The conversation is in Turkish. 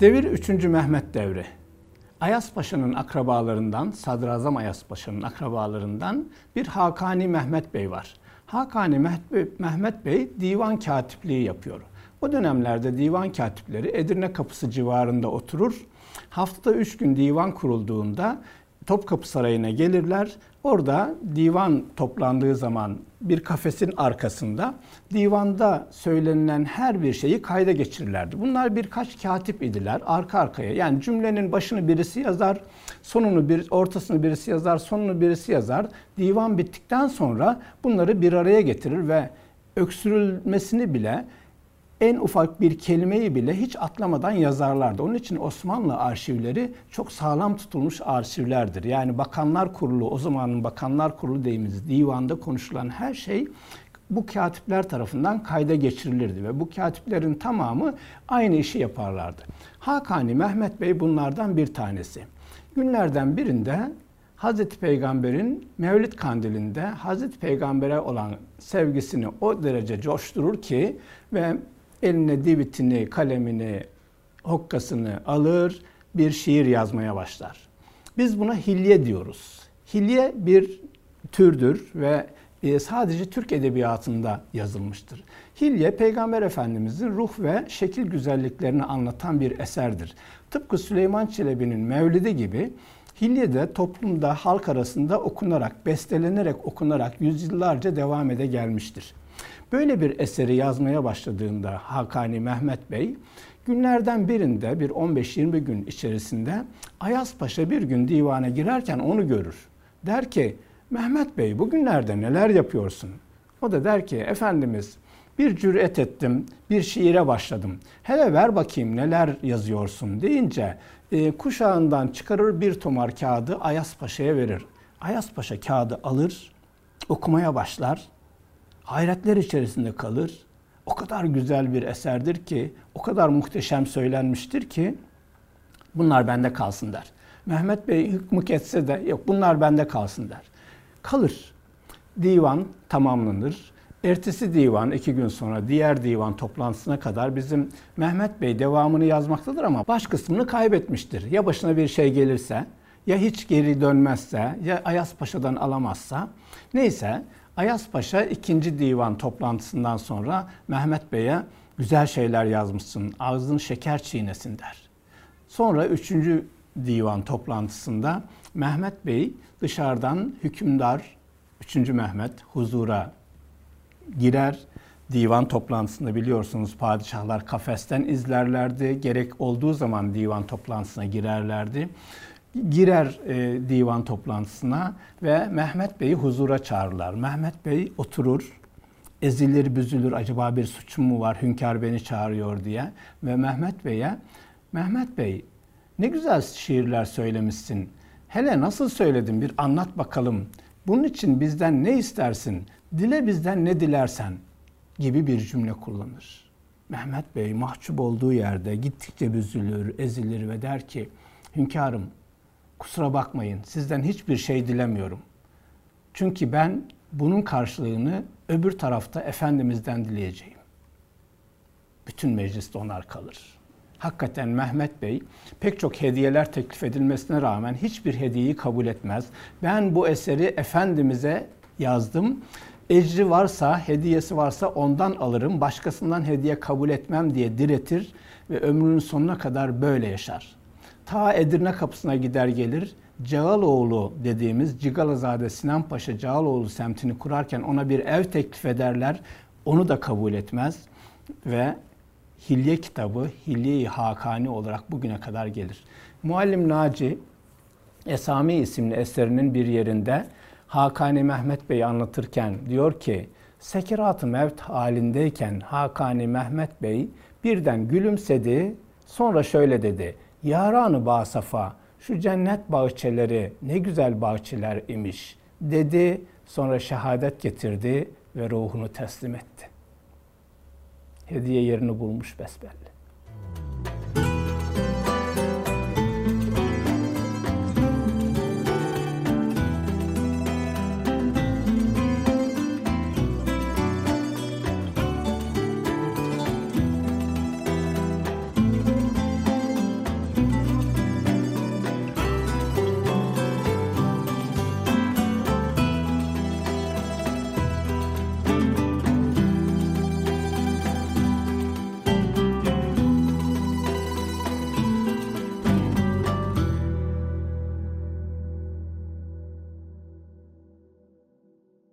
Devir 3. Mehmet devri. Ayas Paşa'nın akrabalarından, Sadrazam Ayas Paşa'nın akrabalarından bir Hakani Mehmet Bey var. Hakani Mehmet Bey divan katipliği yapıyor. O dönemlerde divan katipleri Edirne Kapısı civarında oturur. Haftada üç gün divan kurulduğunda Topkapı Sarayı'na gelirler. Orada divan toplandığı zaman bir kafesin arkasında divanda söylenilen her bir şeyi kayda geçirirlerdi. Bunlar birkaç katip idiler arka arkaya. Yani cümlenin başını birisi yazar, sonunu bir ortasını birisi yazar, sonunu birisi yazar. Divan bittikten sonra bunları bir araya getirir ve öksürülmesini bile en ufak bir kelimeyi bile hiç atlamadan yazarlardı. Onun için Osmanlı arşivleri çok sağlam tutulmuş arşivlerdir. Yani Bakanlar Kurulu, o zamanın Bakanlar Kurulu deyimiz divanda konuşulan her şey bu katipler tarafından kayda geçirilirdi ve bu katiplerin tamamı aynı işi yaparlardı. Hakani Mehmet Bey bunlardan bir tanesi. Günlerden birinde Hazreti Peygamber'in Mevlid kandilinde Hazreti Peygamber'e olan sevgisini o derece coşturur ki ve eline divitini, kalemini, hokkasını alır, bir şiir yazmaya başlar. Biz buna hilye diyoruz. Hilye bir türdür ve e, sadece Türk edebiyatında yazılmıştır. Hilye Peygamber Efendimizin ruh ve şekil güzelliklerini anlatan bir eserdir. Tıpkı Süleyman Çelebi'nin Mevlidi gibi Hilye de toplumda halk arasında okunarak, bestelenerek okunarak yüzyıllarca devam ede gelmiştir. Böyle bir eseri yazmaya başladığında Hakani Mehmet Bey günlerden birinde bir 15-20 gün içerisinde Ayas Paşa bir gün divana girerken onu görür. Der ki Mehmet Bey bugünlerde neler yapıyorsun? O da der ki Efendimiz bir cüret ettim, bir şiire başladım. Hele ver bakayım neler yazıyorsun deyince e, kuşağından çıkarır bir tomar kağıdı Ayas Paşa'ya verir. Ayas Paşa kağıdı alır, okumaya başlar hayretler içerisinde kalır. O kadar güzel bir eserdir ki, o kadar muhteşem söylenmiştir ki bunlar bende kalsın der. Mehmet Bey hükmük etse de yok bunlar bende kalsın der. Kalır. Divan tamamlanır. Ertesi divan iki gün sonra diğer divan toplantısına kadar bizim Mehmet Bey devamını yazmaktadır ama baş kısmını kaybetmiştir. Ya başına bir şey gelirse, ya hiç geri dönmezse, ya Ayas Paşa'dan alamazsa. Neyse Ayas Paşa ikinci divan toplantısından sonra Mehmet Bey'e güzel şeyler yazmışsın, ağzın şeker çiğnesin der. Sonra üçüncü divan toplantısında Mehmet Bey dışarıdan hükümdar 3. Mehmet huzura girer. Divan toplantısında biliyorsunuz padişahlar kafesten izlerlerdi. Gerek olduğu zaman divan toplantısına girerlerdi girer e, divan toplantısına ve Mehmet Bey'i huzura çağırırlar. Mehmet Bey oturur, ezilir büzülür acaba bir suçum mu var hünkâr beni çağırıyor diye ve Mehmet Bey'e Mehmet Bey ne güzel şiirler söylemişsin. Hele nasıl söyledin bir anlat bakalım. Bunun için bizden ne istersin? Dile bizden ne dilersen gibi bir cümle kullanır. Mehmet Bey mahcup olduğu yerde gittikçe büzülür, ezilir ve der ki hünkârım kusura bakmayın sizden hiçbir şey dilemiyorum. Çünkü ben bunun karşılığını öbür tarafta Efendimiz'den dileyeceğim. Bütün mecliste onar kalır. Hakikaten Mehmet Bey pek çok hediyeler teklif edilmesine rağmen hiçbir hediyeyi kabul etmez. Ben bu eseri Efendimiz'e yazdım. Ecri varsa, hediyesi varsa ondan alırım, başkasından hediye kabul etmem diye diretir ve ömrünün sonuna kadar böyle yaşar ta Edirne kapısına gider gelir. Cağaloğlu dediğimiz Cigalazade Sinan Paşa Cağaloğlu semtini kurarken ona bir ev teklif ederler. Onu da kabul etmez ve Hilye kitabı Hilye-i Hakani olarak bugüne kadar gelir. Muallim Naci Esami isimli eserinin bir yerinde Hakani Mehmet Bey'i anlatırken diyor ki Sekirat-ı mevt halindeyken Hakani Mehmet Bey birden gülümsedi sonra şöyle dedi. Yaranı Basafa şu cennet bahçeleri ne güzel bahçeler imiş dedi. Sonra şehadet getirdi ve ruhunu teslim etti. Hediye yerini bulmuş besbelli.